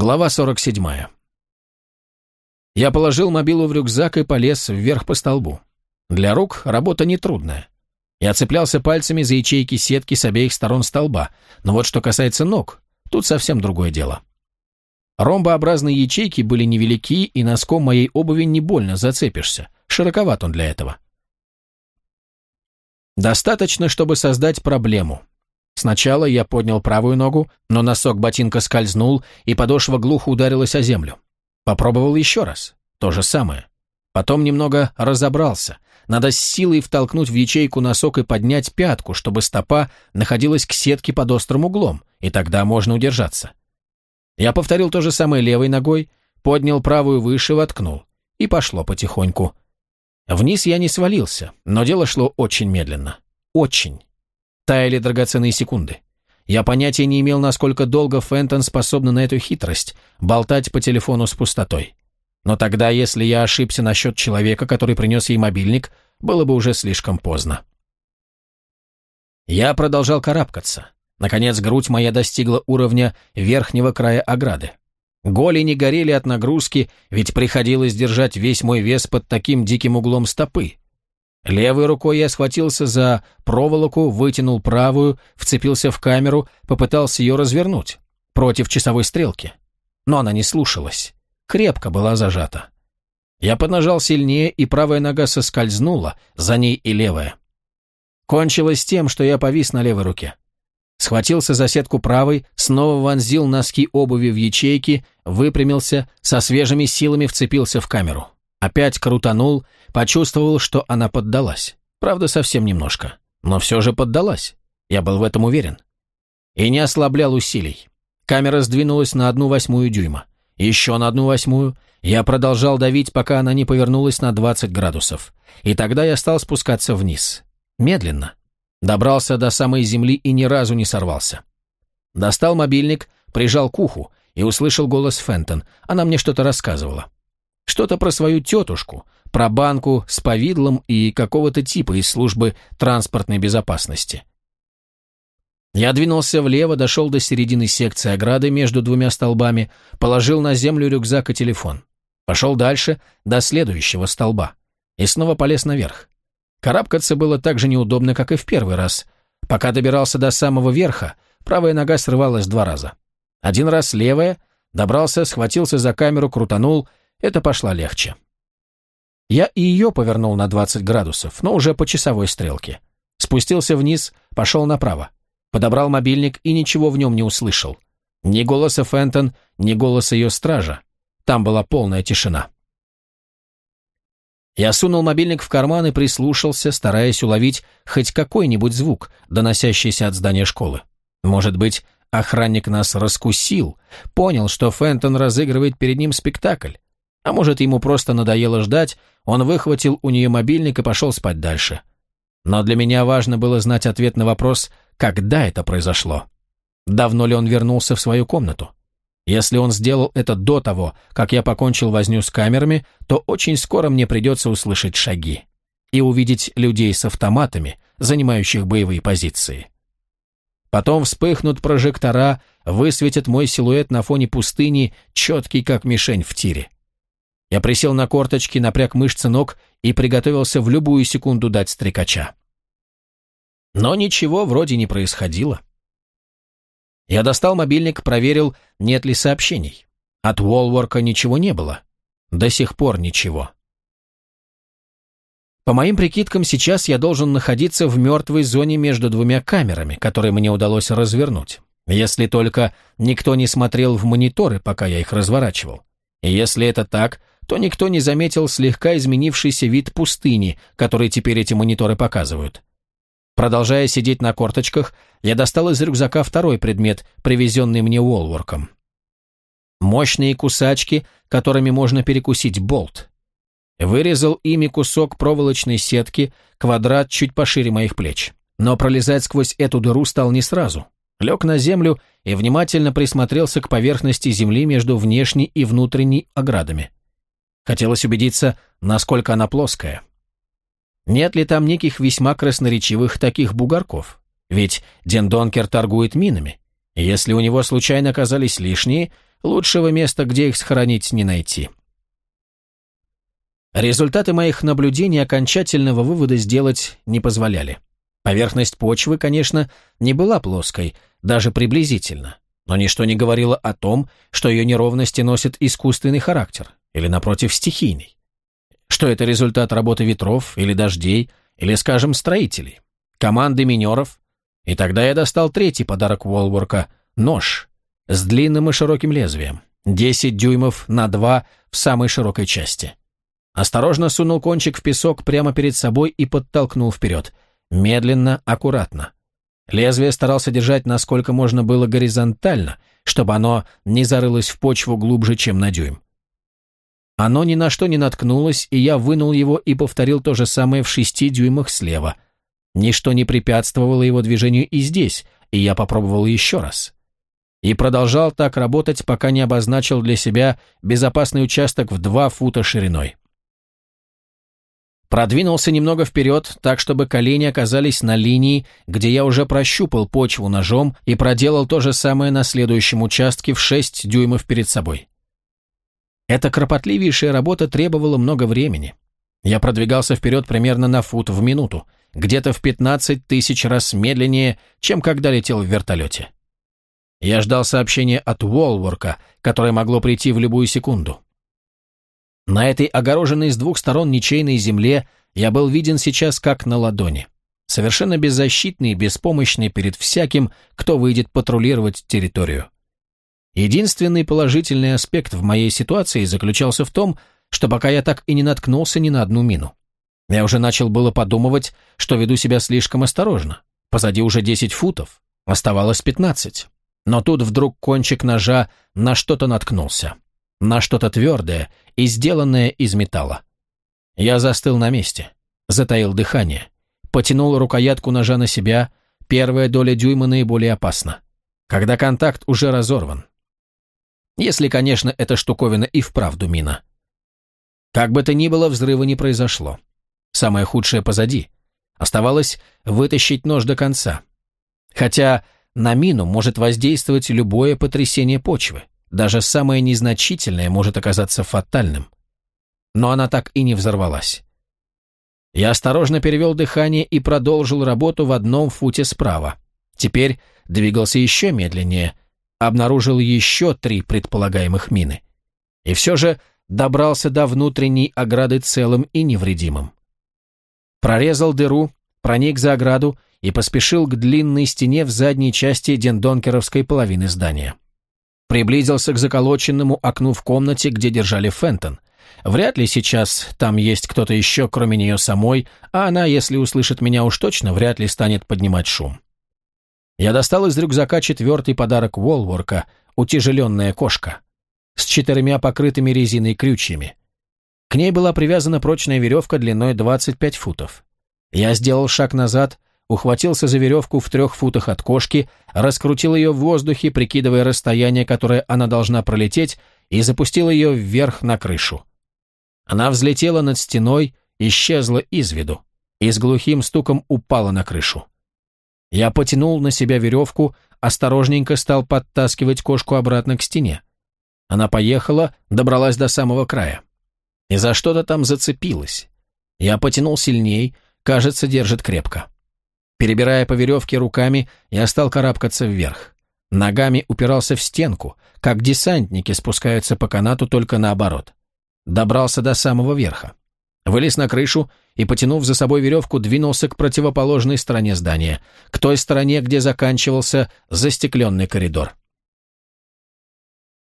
Глава 47. Я положил мобилу в рюкзак и полез вверх по столбу. Для рук работа нетрудная. Я цеплялся пальцами за ячейки сетки с обеих сторон столба, но вот что касается ног, тут совсем другое дело. Ромбообразные ячейки были невелики, и носком моей обуви не больно зацепишься. Широковат он для этого. Достаточно, чтобы создать проблему. Сначала я поднял правую ногу, но носок ботинка скользнул, и подошва глухо ударилась о землю. Попробовал еще раз. То же самое. Потом немного разобрался. Надо с силой втолкнуть в ячейку носок и поднять пятку, чтобы стопа находилась к сетке под острым углом, и тогда можно удержаться. Я повторил то же самое левой ногой, поднял правую выше, воткнул. И пошло потихоньку. Вниз я не свалился, но дело шло очень медленно. Очень. Таяли драгоценные секунды. Я понятия не имел, насколько долго Фентон способна на эту хитрость – болтать по телефону с пустотой. Но тогда, если я ошибся насчет человека, который принес ей мобильник, было бы уже слишком поздно. Я продолжал карабкаться. Наконец, грудь моя достигла уровня верхнего края ограды. Голени горели от нагрузки, ведь приходилось держать весь мой вес под таким диким углом стопы. Левой рукой я схватился за проволоку, вытянул правую, вцепился в камеру, попытался ее развернуть против часовой стрелки. Но она не слушалась. Крепко была зажата. Я поднажал сильнее, и правая нога соскользнула, за ней и левая. Кончилось тем, что я повис на левой руке. Схватился за сетку правой, снова вонзил носки обуви в ячейки, выпрямился, со свежими силами вцепился в камеру. Опять крутанул, почувствовал, что она поддалась. Правда, совсем немножко. Но все же поддалась. Я был в этом уверен. И не ослаблял усилий. Камера сдвинулась на одну восьмую дюйма. Еще на одну восьмую. Я продолжал давить, пока она не повернулась на 20 градусов. И тогда я стал спускаться вниз. Медленно. Добрался до самой земли и ни разу не сорвался. Достал мобильник, прижал к уху и услышал голос Фентон. Она мне что-то рассказывала. Что-то про свою тетушку, про банку с повидлом и какого-то типа из службы транспортной безопасности. Я двинулся влево, дошел до середины секции ограды между двумя столбами, положил на землю рюкзак и телефон. Пошел дальше, до следующего столба. И снова полез наверх. Карабкаться было так же неудобно, как и в первый раз. Пока добирался до самого верха, правая нога срывалась два раза. Один раз левая, добрался, схватился за камеру, крутанул, это пошло легче. Я и ее повернул на 20 градусов, но уже по часовой стрелке. Спустился вниз, пошел направо. Подобрал мобильник и ничего в нем не услышал. Ни голоса Фентон, ни голоса ее стража. Там была полная тишина. Я сунул мобильник в карман и прислушался, стараясь уловить хоть какой-нибудь звук, доносящийся от здания школы. Может быть, охранник нас раскусил, понял, что Фентон разыгрывает перед ним спектакль. А может, ему просто надоело ждать, он выхватил у нее мобильник и пошел спать дальше. Но для меня важно было знать ответ на вопрос, когда это произошло. Давно ли он вернулся в свою комнату? Если он сделал это до того, как я покончил возню с камерами, то очень скоро мне придется услышать шаги и увидеть людей с автоматами, занимающих боевые позиции. Потом вспыхнут прожектора, высветят мой силуэт на фоне пустыни, четкий как мишень в тире. Я присел на корточки, напряг мышцы ног и приготовился в любую секунду дать стрекача. Но ничего вроде не происходило. Я достал мобильник, проверил, нет ли сообщений. От Уолворка ничего не было. До сих пор ничего. По моим прикидкам, сейчас я должен находиться в мертвой зоне между двумя камерами, которые мне удалось развернуть. Если только никто не смотрел в мониторы, пока я их разворачивал. И если это так, то никто не заметил слегка изменившийся вид пустыни, который теперь эти мониторы показывают. Продолжая сидеть на корточках, я достал из рюкзака второй предмет, привезенный мне Уолворком. Мощные кусачки, которыми можно перекусить болт. Вырезал ими кусок проволочной сетки, квадрат чуть пошире моих плеч. Но пролезать сквозь эту дыру стал не сразу. Лег на землю и внимательно присмотрелся к поверхности земли между внешней и внутренней оградами. Хотелось убедиться, насколько она плоская. Нет ли там неких весьма красноречивых таких бугорков? Ведь Дендонкер торгует минами. Если у него случайно оказались лишние, лучшего места, где их сохранить, не найти. Результаты моих наблюдений окончательного вывода сделать не позволяли. Поверхность почвы, конечно, не была плоской, даже приблизительно, но ничто не говорило о том, что ее неровности носят искусственный характер, или, напротив, стихийный. Что это результат работы ветров или дождей, или, скажем, строителей, команды минеров. И тогда я достал третий подарок Уолворка – нож с длинным и широким лезвием, 10 дюймов на 2 в самой широкой части. Осторожно сунул кончик в песок прямо перед собой и подтолкнул вперед. Медленно, аккуратно. Лезвие старался держать насколько можно было горизонтально, чтобы оно не зарылось в почву глубже, чем на дюйм. Оно ни на что не наткнулось, и я вынул его и повторил то же самое в шести дюймах слева. Ничто не препятствовало его движению и здесь, и я попробовал еще раз. И продолжал так работать, пока не обозначил для себя безопасный участок в два фута шириной. Продвинулся немного вперед, так чтобы колени оказались на линии, где я уже прощупал почву ножом и проделал то же самое на следующем участке в 6 дюймов перед собой. Эта кропотливейшая работа требовала много времени. Я продвигался вперед примерно на фут в минуту, где-то в 15 тысяч раз медленнее, чем когда летел в вертолете. Я ждал сообщения от Уолворка, которое могло прийти в любую секунду. На этой огороженной с двух сторон ничейной земле я был виден сейчас как на ладони. Совершенно беззащитный и беспомощный перед всяким, кто выйдет патрулировать территорию. Единственный положительный аспект в моей ситуации заключался в том, что пока я так и не наткнулся ни на одну мину. Я уже начал было подумывать, что веду себя слишком осторожно. Позади уже 10 футов, оставалось 15. Но тут вдруг кончик ножа на что-то наткнулся на что-то твердое и сделанное из металла. Я застыл на месте, затаил дыхание, потянул рукоятку ножа на себя, первая доля дюйма наиболее опасна, когда контакт уже разорван. Если, конечно, эта штуковина и вправду мина. Как бы то ни было, взрыва не произошло. Самое худшее позади. Оставалось вытащить нож до конца. Хотя на мину может воздействовать любое потрясение почвы. Даже самое незначительное может оказаться фатальным. Но она так и не взорвалась. Я осторожно перевел дыхание и продолжил работу в одном футе справа. Теперь двигался еще медленнее, обнаружил еще три предполагаемых мины. И все же добрался до внутренней ограды целым и невредимым. Прорезал дыру, проник за ограду и поспешил к длинной стене в задней части дендонкеровской половины здания. Приблизился к заколоченному окну в комнате, где держали Фентон. Вряд ли сейчас там есть кто-то еще, кроме нее самой, а она, если услышит меня уж точно, вряд ли станет поднимать шум. Я достал из рюкзака четвертый подарок Уолворка, утяжеленная кошка, с четырьмя покрытыми резиной крючьями. К ней была привязана прочная веревка длиной 25 футов. Я сделал шаг назад, ухватился за веревку в трех футах от кошки, раскрутил ее в воздухе, прикидывая расстояние, которое она должна пролететь, и запустил ее вверх на крышу. Она взлетела над стеной, исчезла из виду и с глухим стуком упала на крышу. Я потянул на себя веревку, осторожненько стал подтаскивать кошку обратно к стене. Она поехала, добралась до самого края. И за что-то там зацепилась. Я потянул сильней, кажется, держит крепко. Перебирая по веревке руками, я стал карабкаться вверх. Ногами упирался в стенку, как десантники спускаются по канату только наоборот. Добрался до самого верха. Вылез на крышу и, потянув за собой веревку, двинулся к противоположной стороне здания, к той стороне, где заканчивался застекленный коридор.